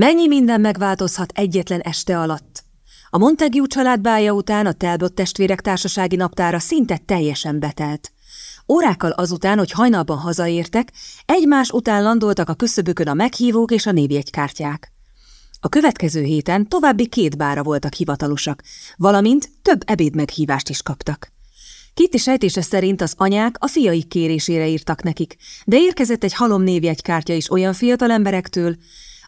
Mennyi minden megváltozhat egyetlen este alatt? A Montague család bája után a Talbot testvérek társasági naptára szinte teljesen betelt. Órákkal azután, hogy hajnalban hazaértek, egymás után landoltak a küszöbükön a meghívók és a névjegykártyák. A következő héten további két bára voltak hivatalosak, valamint több ebéd meghívást is kaptak. Kitty sejtése szerint az anyák a fiaik kérésére írtak nekik, de érkezett egy halom névjegykártya is olyan fiatal emberektől,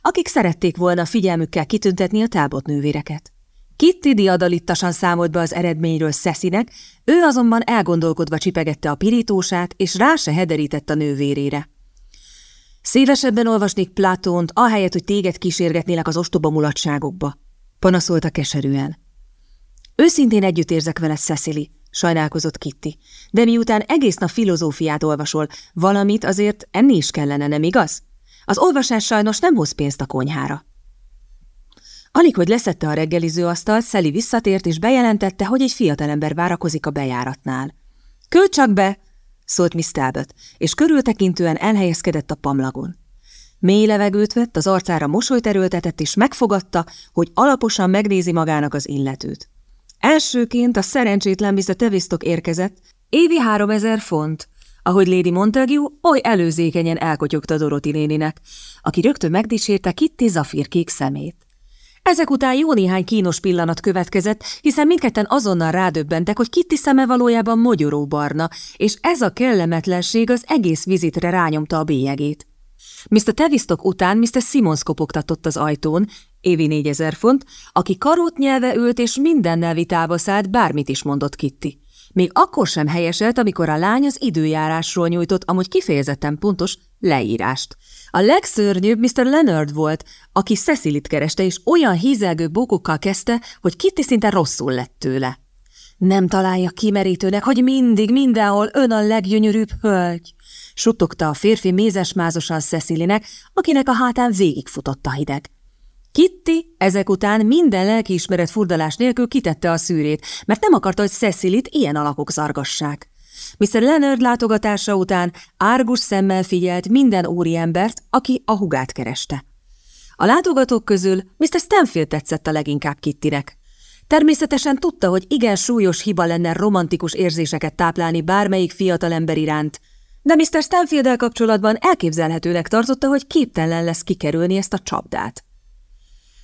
akik szerették volna figyelmükkel kitüntetni a tábot nővéreket. Kitty diadalittasan számolt be az eredményről Szeszinek, ő azonban elgondolkodva csipegette a pirítósát, és rá se hederített a nővérére. Szívesebben olvasnék Platont, ahelyett, hogy téged kísérgetnélek az ostoba mulatságokba, panaszolta keserűen. Őszintén együtt érzek vele, Cecily, sajnálkozott Kitty, de miután egész nap filozófiát olvasol, valamit azért enni is kellene, nem igaz? Az olvasás sajnos nem hoz pénzt a konyhára. Alig, hogy leszette a reggeliző asztalt, Szeli visszatért és bejelentette, hogy egy fiatalember várakozik a bejáratnál. – Küld csak be! – szólt Miss Talbot, és körültekintően elhelyezkedett a pamlagon. Mély levegőt vett, az arcára mosolyt erőltetett, és megfogadta, hogy alaposan megnézi magának az illetőt. Elsőként a szerencsétlen Mr. Tevisztok érkezett, évi három ezer font, ahogy Lady Montague oly előzékenyen elkotyogta Doroti néninek, aki rögtön megdicsérte Kitty zafír kék szemét. Ezek után jó néhány kínos pillanat következett, hiszen mindketten azonnal rádöbbentek, hogy Kitty szeme valójában barna, és ez a kellemetlenség az egész vizitre rányomta a bélyegét. Mr. Tevistok után Mr. Simons kopogtatott az ajtón, évi négyezer font, aki karót nyelve ült és mindennel vitába szállt, bármit is mondott Kitty. Még akkor sem helyeselt, amikor a lány az időjárásról nyújtott, amúgy kifejezetten pontos, leírást. A legszörnyűbb Mr. Leonard volt, aki Cecilit kereste, és olyan hízelgő bókokkal kezdte, hogy Kitty szinte rosszul lett tőle. Nem találja kimerítőnek, hogy mindig, mindenhol ön a leggyönyörűbb hölgy, suttogta a férfi mézesmázosan Cecilinek, akinek a hátán végigfutott a hideg. Kitty ezek után minden lelkiismeret furdalás nélkül kitette a szűrét, mert nem akarta, hogy Cecilit ilyen alakok zargassák. Mr. Leonard látogatása után árgus szemmel figyelt minden úriembert, aki a hugát kereste. A látogatók közül Mr. Stanfield tetszett a leginkább Kittinek. Természetesen tudta, hogy igen súlyos hiba lenne romantikus érzéseket táplálni bármelyik fiatalember iránt, de Mr. stanfield kapcsolatban elképzelhetőnek tartotta, hogy képtelen lesz kikerülni ezt a csapdát.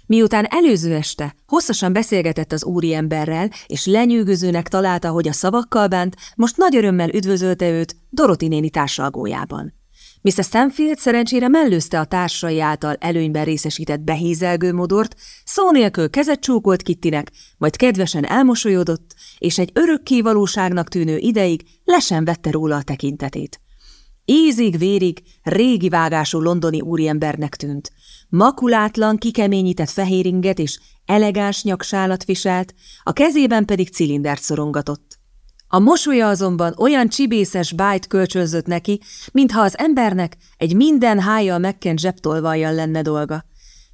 Miután előző este hosszasan beszélgetett az úriemberrel, és lenyűgözőnek találta, hogy a szavakkal bánt, most nagy örömmel üdvözölte őt Doroti néni társalgójában. Mr. Stanfield szerencsére mellőzte a társai által előnyben részesített behézelgő modort, szó nélkül kezet csókolt Kittinek, majd kedvesen elmosolyodott, és egy örökké valóságnak tűnő ideig lesen vette róla a tekintetét. Ízig-vérig régi vágású londoni úriembernek tűnt. Makulátlan, kikeményített fehéringet és elegáns nyaksálat viselt, a kezében pedig cilindert szorongatott. A mosolya azonban olyan csibészes bájt kölcsönzött neki, mintha az embernek egy minden hájjal megkent zsebtolvajjal lenne dolga.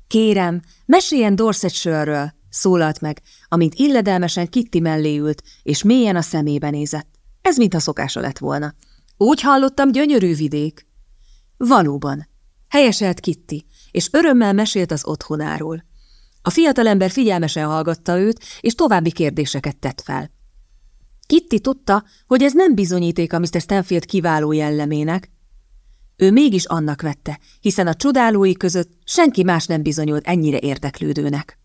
Kérem, meséljen Dorsetshire-ről, szólalt meg, amint illedelmesen Kitty mellé ült, és mélyen a szemébe nézett. Ez mintha szokása lett volna. Úgy hallottam, gyönyörű vidék. Valóban. Helyeselt Kitty, és örömmel mesélt az otthonáról. A fiatalember figyelmesen hallgatta őt, és további kérdéseket tett fel. Kitty tudta, hogy ez nem bizonyíték a Mr. Stanfield kiváló jellemének. Ő mégis annak vette, hiszen a csodálói között senki más nem bizonyult ennyire érdeklődőnek.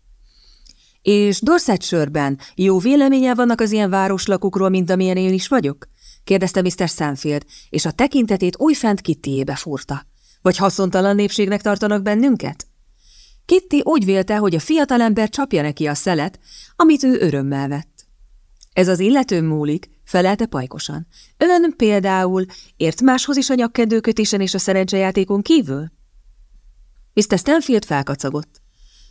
És Dorsetshire-ben jó véleménye vannak az ilyen városlakokról, mint amilyen én is vagyok? Kérdezte Mr. Stanfield, és a tekintetét újfent Kittyjébe fúrta. Vagy haszontalan népségnek tartanak bennünket? Kitty úgy vélte, hogy a fiatalember csapja neki a szelet, amit ő örömmel vett. Ez az illető múlik, felelte pajkosan. Ön például ért máshoz is a nyakkedőkötésen és a szerencsejátékon kívül? Mr. Stanfield felkacagott.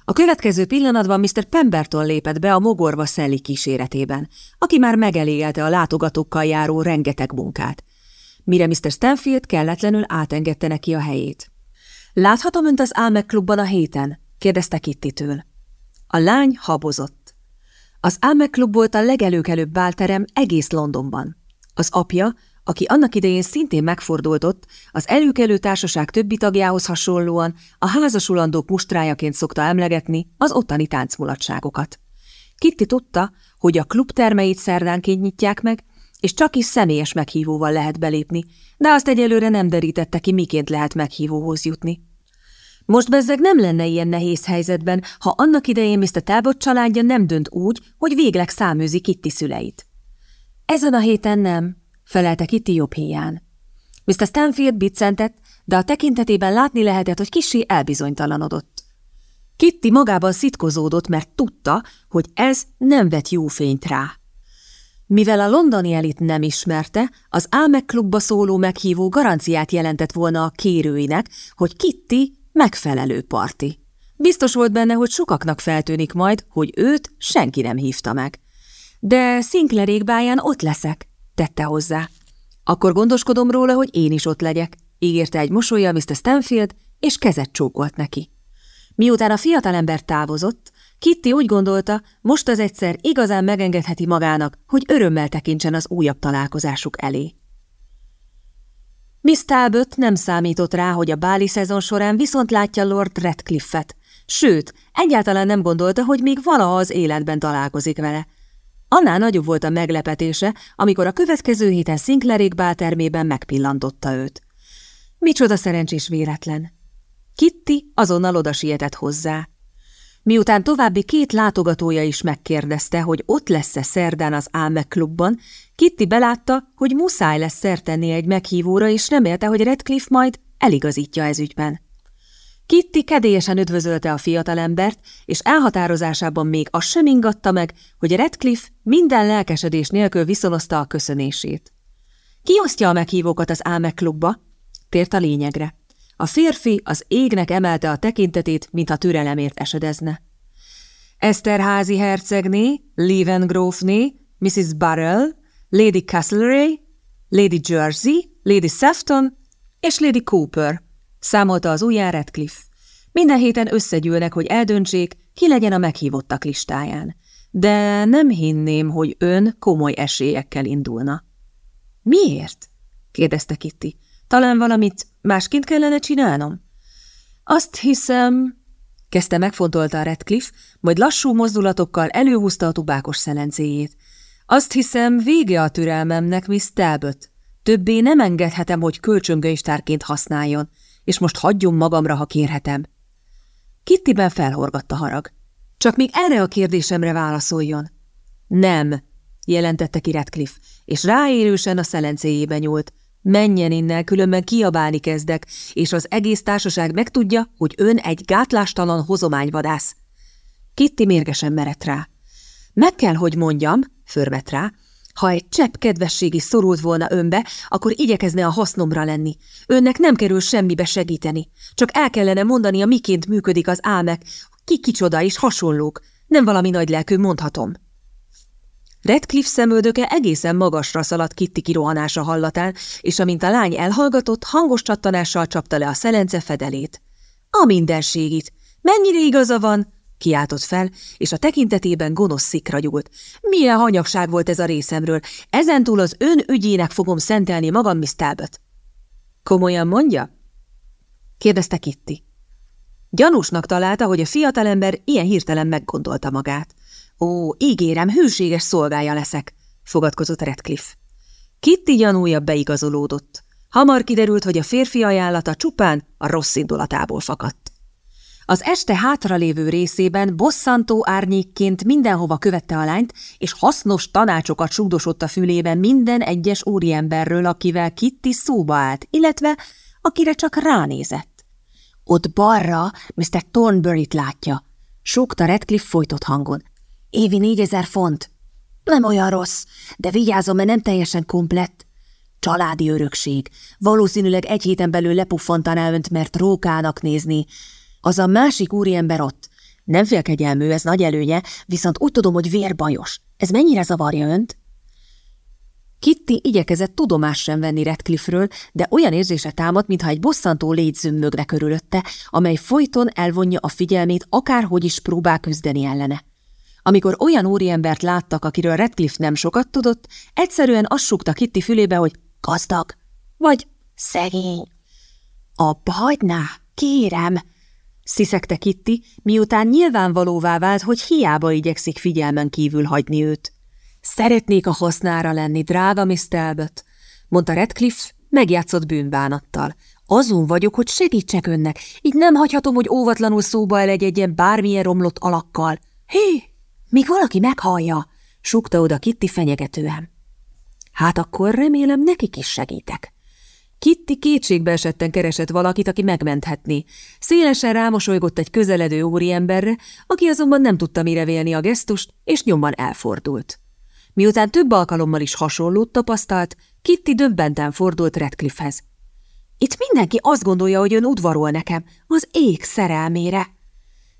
A következő pillanatban Mr. Pemberton lépett be a mogorva Szelli kíséretében, aki már megelégelte a látogatókkal járó rengeteg munkát. Mire Mr. Stanfield kelletlenül átengedte neki a helyét. Láthatom önt az Álmek klubban a héten? kérdezte Kittitől. A lány habozott. Az Álmek klub volt a legelőkelőbb bálterem egész Londonban. Az apja, aki annak idején szintén megfordultott, az előkelő társaság többi tagjához hasonlóan a házasulandók mustrájaként szokta emlegetni az ottani táncmulatságokat. Kitty tudta, hogy a klub termeit szerdánként nyitják meg, és csak is személyes meghívóval lehet belépni, de azt egyelőre nem derítette ki, miként lehet meghívóhoz jutni. Most bezzeg nem lenne ilyen nehéz helyzetben, ha annak idején Mr. Talbot családja nem dönt úgy, hogy végleg száműzi Kitty szüleit. Ezen a héten nem, felelte Kitty jobb híján. Mr. Stanfield biccentett, de a tekintetében látni lehetett, hogy kisé elbizonytalanodott. Kitty magában szitkozódott, mert tudta, hogy ez nem vet jó fényt rá. Mivel a londoni elit nem ismerte, az Álmek klubba szóló meghívó garanciát jelentett volna a kérőinek, hogy Kitty megfelelő parti. Biztos volt benne, hogy sokaknak feltűnik majd, hogy őt senki nem hívta meg. De Sinclairékbáján ott leszek, tette hozzá. Akkor gondoskodom róla, hogy én is ott legyek, ígérte egy mosolya Mr. Stanfield, és kezet csókolt neki. Miután a fiatalember távozott, Kitty úgy gondolta, most az egyszer igazán megengedheti magának, hogy örömmel tekintsen az újabb találkozásuk elé. Miss Talbot nem számított rá, hogy a báli szezon során viszont látja Lord Redcliffe-et, sőt, egyáltalán nem gondolta, hogy még valaha az életben találkozik vele. Annál nagyobb volt a meglepetése, amikor a következő héten Sinclairék báltermében megpillantotta őt. Micsoda szerencsés véletlen! Kitty azonnal oda sietett hozzá. Miután további két látogatója is megkérdezte, hogy ott lesz-e szerdán az Álmek klubban, Kitty belátta, hogy muszáj lesz szertenni egy meghívóra, és remélte, hogy Redcliffe majd eligazítja ez ügyben. Kitty kedélyesen üdvözölte a fiatalembert, és elhatározásában még az sem ingatta meg, hogy Redcliffe minden lelkesedés nélkül viszonozta a köszönését. Ki osztja a meghívókat az Álmek klubba? Tért a lényegre. A férfi az égnek emelte a tekintetét, mintha türelemért esedezne. Eszterházi hercegné, Levengrófné, Mrs. Burrell, Lady Castlereagh, Lady Jersey, Lady Sefton és Lady Cooper, számolta az ujján Redcliffe. Minden héten összegyűlnek, hogy eldöntsék, ki legyen a meghívottak listáján. De nem hinném, hogy ön komoly esélyekkel indulna. Miért? kérdezte Kitty. Talán valamit másként kellene csinálnom? Azt hiszem, kezdte megfontolta a Redcliffe, majd lassú mozdulatokkal előhúzta a tubákos szelencéjét. Azt hiszem, vége a türelmemnek, Miss Talbot. Többé nem engedhetem, hogy kölcsöngönyvtárként használjon, és most hagyjon magamra, ha kérhetem. Kittiben felhorgatta harag. Csak még erre a kérdésemre válaszoljon. Nem, jelentette ki Redcliffe, és ráérősen a szelencéjébe nyúlt. Menjen innen, különben kiabálni kezdek, és az egész társaság megtudja, hogy ön egy gátlástalan hozományvadász. Kitty mérgesen merett rá. Meg kell, hogy mondjam, förmet rá, ha egy csepp kedvességi szorult volna önbe, akkor igyekezne a hasznomra lenni. Önnek nem kerül semmibe segíteni. Csak el kellene mondani, a miként működik az álmek, ki kicsoda és hasonlók. Nem valami nagy lelkű, mondhatom. Redcliffe szemöldöke egészen magasra szaladt Kitty kirohanása hallatán, és amint a lány elhallgatott, hangos csattanással csapta le a szelence fedelét. A mindenségit! Mennyire igaza van? Kiáltott fel, és a tekintetében gonosz szikra gyúlt. Milyen hanyagság volt ez a részemről, ezentúl az ön ügyének fogom szentelni magam, Miss Talbot. Komolyan mondja? kérdezte Kitty. Gyanúsnak találta, hogy a fiatalember ilyen hirtelen meggondolta magát. Ó, ígérem, hűséges szolgája leszek, fogadkozott Redcliffe. Kitty gyanúja beigazolódott. Hamar kiderült, hogy a férfi ajánlata csupán a rossz indulatából fakadt. Az este hátralévő részében bosszantó árnyékként mindenhova követte a lányt, és hasznos tanácsokat súgdosott a fülében minden egyes úriemberről, akivel Kitty szóba állt, illetve akire csak ránézett. Ott balra Mr. Thornbury-t látja, súgta Redcliffe folytott hangon. Évi négyezer font. Nem olyan rossz, de vigyázom, mert nem teljesen komplett. Családi örökség. Valószínűleg egy héten belül lepuffantaná önt, mert rókának nézni. Az a másik úriember ott. Nem félkegyelmű, ez nagy előnye, viszont úgy tudom, hogy vérbajos. Ez mennyire zavarja önt? Kitty igyekezett tudomást sem venni Redcliffe-ről, de olyan érzése támadt, mintha egy bosszantó légy zümmögne körülötte, amely folyton elvonja a figyelmét, akárhogy is próbál küzdeni ellene. Amikor olyan úriembert láttak, akiről Redcliffe nem sokat tudott, egyszerűen azt súgta Kitty fülébe, hogy Gazdag? Vagy szegény? Abba hagyná, kérem! Sziszegte Kitty, miután nyilvánvalóvá vált, hogy hiába igyekszik figyelmen kívül hagyni őt. Szeretnék a hasznára lenni, drága Miss Talbot, mondta Redcliffe megjátszott bűnbánattal. Azon vagyok, hogy segítsek önnek, így nem hagyhatom, hogy óvatlanul szóba elegyedjen bármilyen romlott alakkal. Hé, míg valaki meghallja, súgta oda Kitty fenyegetően. Hát akkor remélem nekik is segítek. Kitty kétségbe esetten keresett valakit, aki megmenthetné. Szélesen rámosolygott egy közeledő óriemberre, aki azonban nem tudta mire vélni a gesztust, és nyomban elfordult. Miután több alkalommal is hasonlót tapasztalt, Kitty döbbenten fordult Redcliffehez. Itt mindenki azt gondolja, hogy ön udvarol nekem, az ég szerelmére.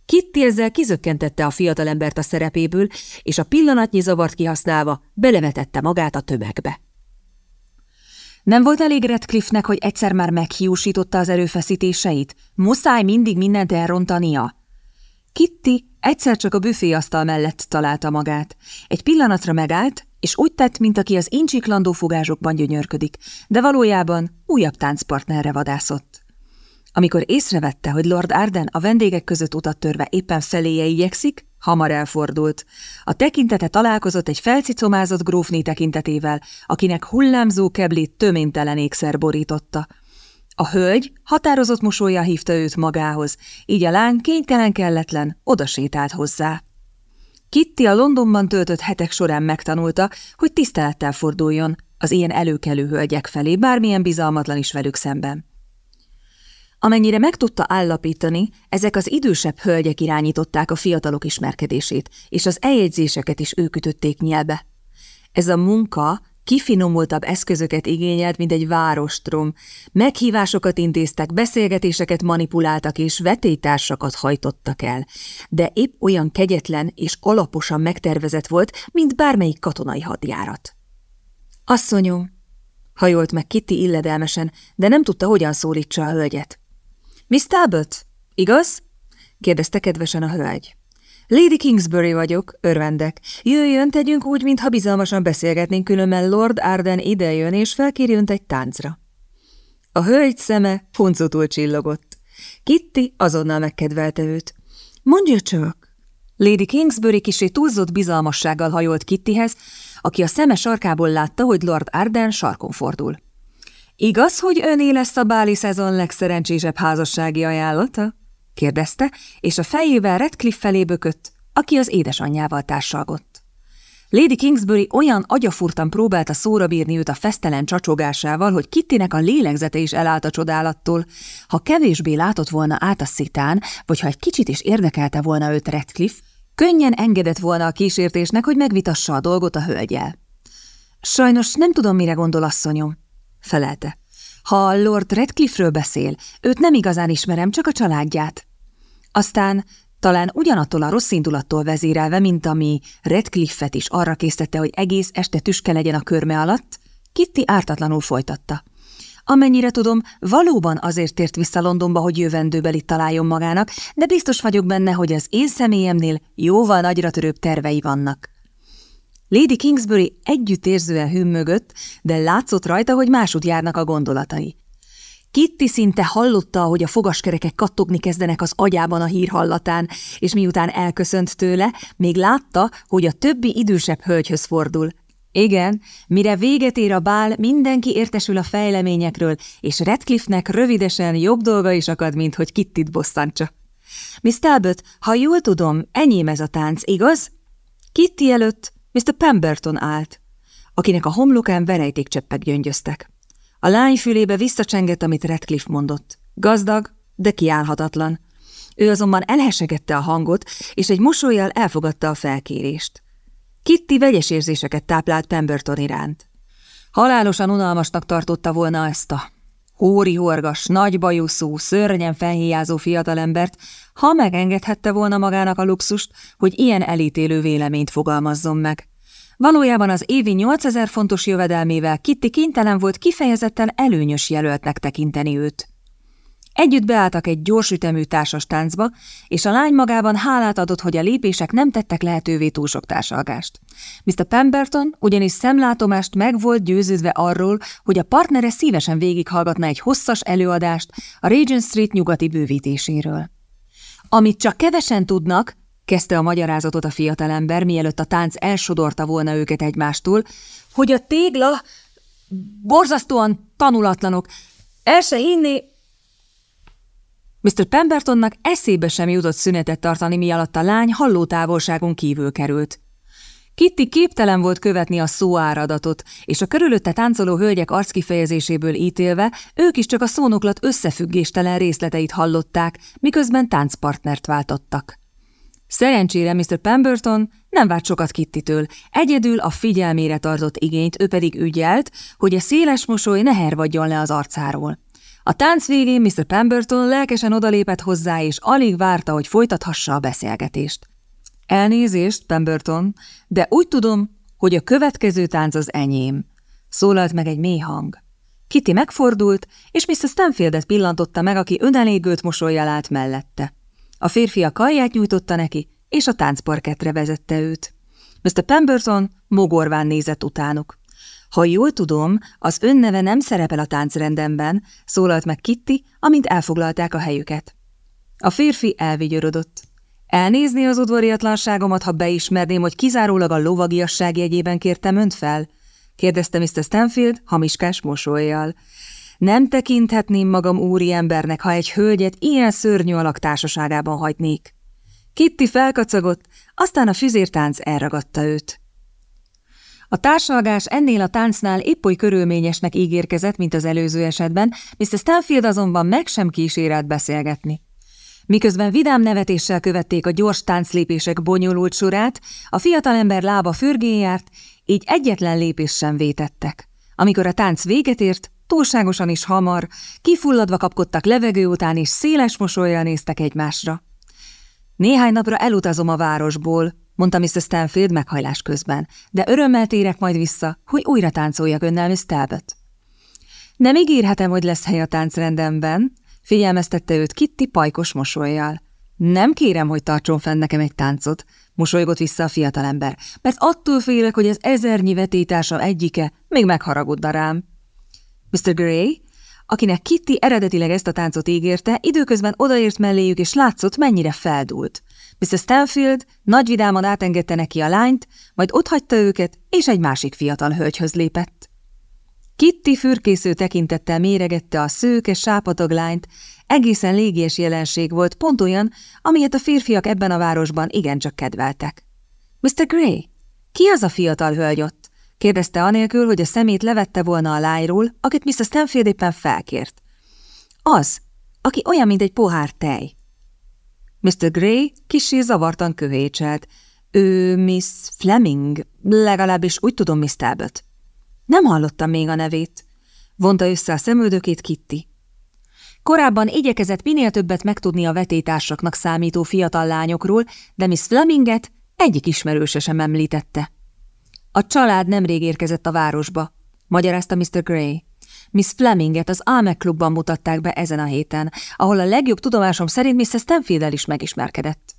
Kitty ezzel kizökkentette a fiatalembert a szerepéből, és a pillanatnyi zavart kihasználva belevetette magát a tömegbe. Nem volt elég Redcliffnek, hogy egyszer már meghiúsította az erőfeszítéseit? Muszáj mindig mindent elrontania? Kitty egyszer csak a büféasztal mellett találta magát. Egy pillanatra megállt, és úgy tett, mint aki az incsiklandó fogásokban gyönyörködik, de valójában újabb táncpartnerre vadászott. Amikor észrevette, hogy Lord Arden a vendégek között utat törve éppen feléje igyekszik, hamar elfordult. A tekintete találkozott egy felcicomázott grófné tekintetével, akinek hullámzó keblét töménytelen ékszer borította. A hölgy határozott mosolya hívta őt magához, így a lány kénytelen kelletlen oda hozzá. Kitty a Londonban töltött hetek során megtanulta, hogy tisztelettel forduljon az ilyen előkelő hölgyek felé, bármilyen bizalmatlan is velük szemben. Amennyire meg tudta állapítani, ezek az idősebb hölgyek irányították a fiatalok ismerkedését, és az eljegyzéseket is ők ütötték nyelbe. Ez a munka kifinomultabb eszközöket igényelt, mint egy várostrom. Meghívásokat intéztek, beszélgetéseket manipuláltak és vetétársakat hajtottak el. De épp olyan kegyetlen és alaposan megtervezett volt, mint bármelyik katonai hadjárat. Asszonyom, hajolt meg Kitty illedelmesen, de nem tudta, hogyan szólítsa a hölgyet. Miss Talbot, igaz? kérdezte kedvesen a hölgy. Lady Kingsbury vagyok, örvendek. Jöjjön, tegyünk úgy, mintha bizalmasan beszélgetnénk, különben Lord Arden idejön, és felkéri önt egy táncra. A hölgy szeme huncutul csillogott. Kitty azonnal megkedvelte őt. Mondja csak! Lady Kingsbury kisé túlzott bizalmassággal hajolt Kittyhez, aki a szeme sarkából látta, hogy Lord Arden sarkon fordul. Igaz, hogy öné lesz a báli szezon legszerencsésebb házassági ajánlata? kérdezte, és a fejével Redcliffe felé bökött, aki az édesanyjával társalgott. Lady Kingsbury olyan agyafurtan próbálta szóra bírni őt a fesztelen csacsogásával, hogy Kittinek a lélegzete is elállt a csodálattól. Ha kevésbé látott volna át a szitán, vagy ha egy kicsit is érdekelte volna őt Redcliffe, könnyen engedett volna a kísértésnek, hogy megvitassa a dolgot a hölgyel. Sajnos nem tudom, mire gondol asszonyom, felelte. Ha Lord Redcliffe-ről beszél, őt nem igazán ismerem, csak a családját. Aztán talán ugyanattól a rossz indulattól vezérelve, mint ami Redcliffe-et is arra késztette, hogy egész este tüske legyen a körme alatt, Kitty ártatlanul folytatta. Amennyire tudom, valóban azért tért vissza Londonba, hogy jövendőbeli találjon magának, de biztos vagyok benne, hogy az én személyemnél jóval nagyra törőbb tervei vannak. Lady Kingsbury együttérzően hümmögött, de látszott rajta, hogy másút járnak a gondolatai. Kitty szinte hallotta, hogy a fogaskerekek kattogni kezdenek az agyában a hír hallatán, és miután elköszönt tőle, még látta, hogy a többi idősebb hölgyhöz fordul. Igen, mire véget ér a bál, mindenki értesül a fejleményekről, és Redcliffe-nek rövidesen jobb dolga is akad, mint hogy Kittit bosszantsa. Miss Talbot, ha jól tudom, enyém ez a tánc, igaz? Kitty előtt Mr. Pemberton állt, akinek a homlokán verejtékcseppek gyöngyöztek. A lány fülébe visszacsengett, amit Redcliffe mondott. Gazdag, de kiállhatatlan. Ő azonban elhesegette a hangot, és egy mosolyjal elfogadta a felkérést. Kitty vegyes érzéseket táplált Pemberton iránt. Halálosan unalmasnak tartotta volna ezt a hóri horgas, nagy bajuszú, szörnyen felhíjázó fiatalembert, ha megengedhette volna magának a luxust, hogy ilyen elítélő véleményt fogalmazzon meg. Valójában az évi 8000 fontos jövedelmével Kitty kénytelen volt kifejezetten előnyös jelöltnek tekinteni őt. Együtt beálltak egy gyors ütemű társas táncba, és a lány magában hálát adott, hogy a lépések nem tettek lehetővé túl sok társalgást. Mr. Pemberton ugyanis szemlátomást meg volt győződve arról, hogy a partnere szívesen végighallgatna egy hosszas előadást a Regent Street nyugati bővítéséről. Amit csak kevesen tudnak, kezdte a magyarázatot a fiatalember, mielőtt a tánc elsodorta volna őket egymástól, hogy a tégla borzasztóan tanulatlanok. El se hinni, Mr. Pembertonnak eszébe sem jutott szünetet tartani, mi alatt a lány hallótávolságon kívül került. Kitty képtelen volt követni a szóáradatot, és a körülötte táncoló hölgyek arckifejezéséből ítélve, ők is csak a szónoklat összefüggéstelen részleteit hallották, miközben táncpartnert váltottak. Szerencsére Mr. Pemberton nem várt sokat Kittitől, egyedül a figyelmére tartott igényt, ő pedig ügyelt, hogy a széles mosoly ne hervadjon le az arcáról. A tánc végén Mr. Pemberton lelkesen odalépett hozzá, és alig várta, hogy folytathassa a beszélgetést. Elnézést, Pemberton, de úgy tudom, hogy a következő tánc az enyém. Szólalt meg egy mély hang. Kitty megfordult, és Mr. Stanfieldet pillantotta meg, aki önelégült mosolyjal állt mellette. A férfi a kajját nyújtotta neki, és a táncparketre vezette őt. Mr. Pemberton mogorván nézett utánuk. Ha jól tudom, az önneve nem szerepel a táncrendemben, szólalt meg Kitty, amint elfoglalták a helyüket. A férfi elvigyorodott. Elnézni az udvariatlanságomat, ha beismerném, hogy kizárólag a lovagiasság jegyében kértem önt fel? kérdezte Mr. Stanfield hamiskás mosolyjal. Nem tekinthetném magam úri embernek, ha egy hölgyet ilyen szörnyű alak társaságában hagynék. Kitty felkacagott, aztán a füzértánc elragadta őt. A társalgás ennél a táncnál épp oly körülményesnek ígérkezett, mint az előző esetben, Mr. Stanfield azonban meg sem kísérelt beszélgetni. Miközben vidám nevetéssel követték a gyors tánclépések bonyolult sorát, a fiatalember lába fürgén járt, így egyetlen lépés sem vétettek. Amikor a tánc véget ért, túlságosan is hamar, kifulladva kapkodtak levegő után, és széles mosolyjal néztek egymásra. Néhány napra elutazom a városból, mondta Mr. Stanfield meghajlás közben, de örömmel térek majd vissza, hogy újra táncoljak önnel, Miss Talbot. Nem ígérhetem, hogy lesz hely a táncrendemben, figyelmeztette őt Kitty pajkos mosolyjal. Nem kérem, hogy tartson fenn nekem egy táncot, mosolygott vissza a fiatalember, mert attól félek, hogy az ezernyi vetétása egyike még megharagudna rám. Mr. Gray, akinek Kitty eredetileg ezt a táncot ígérte, időközben odaért melléjük, és látszott, mennyire feldult. Mr. Stanfield nagy vidáman átengedte neki a lányt, majd otthagyta őket, és egy másik fiatal hölgyhöz lépett. Kitty fürkésző tekintettel méregette a szőke, sápatag lányt, egészen légies jelenség volt, pont olyan, amilyet a férfiak ebben a városban igencsak kedveltek. Mr. Gray, ki az a fiatal hölgy ott? Kérdezte anélkül, hogy a szemét levette volna a lájról, akit Mr. Stanfield éppen felkért. Az, aki olyan, mint egy pohár tej. Mr. Gray kisé zavartan köhécselt. Ő Miss Fleming, legalábbis úgy tudom, Miss Talbot. Nem hallottam még a nevét. Vonta össze a szemöldökét Kitty. Korábban igyekezett minél többet megtudni a vetétársaknak számító fiatal lányokról, de Miss Fleminget egyik ismerőse sem említette. A család nemrég érkezett a városba, magyarázta Mr. Gray. Miss Fleminget az Almec klubban mutatták be ezen a héten, ahol a legjobb tudomásom szerint Mrs. stanfield is megismerkedett.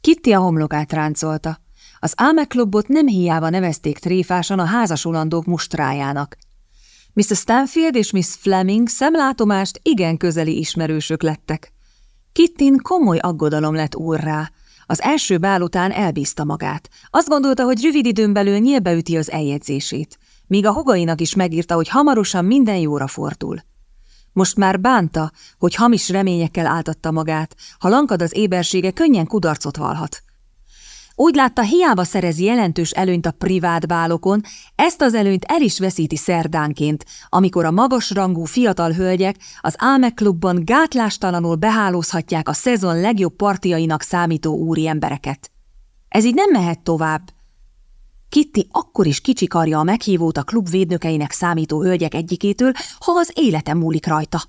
Kitty a homlokát ráncolta. Az Almec klubot nem hiába nevezték tréfásan a házasulandók mustrájának. Mrs. Stanfield és Miss Fleming szemlátomást igen közeli ismerősök lettek. Kittin komoly aggodalom lett úrrá. Az első bál után elbízta magát. Azt gondolta, hogy rövid időn belül nyílbeüti az eljegyzését míg a hogainak is megírta, hogy hamarosan minden jóra fordul. Most már bánta, hogy hamis reményekkel áltatta magát, ha lankad az ébersége, könnyen kudarcot valhat. Úgy látta, hiába szerez jelentős előnyt a privát bálokon, ezt az előnyt el is veszíti szerdánként, amikor a magasrangú fiatal hölgyek az Álmek klubban gátlástalanul behálózhatják a szezon legjobb partiainak számító úri embereket. Ez így nem mehet tovább, Kitty akkor is kicsikarja a meghívót a klub védnökeinek számító hölgyek egyikétől, ha az élete múlik rajta.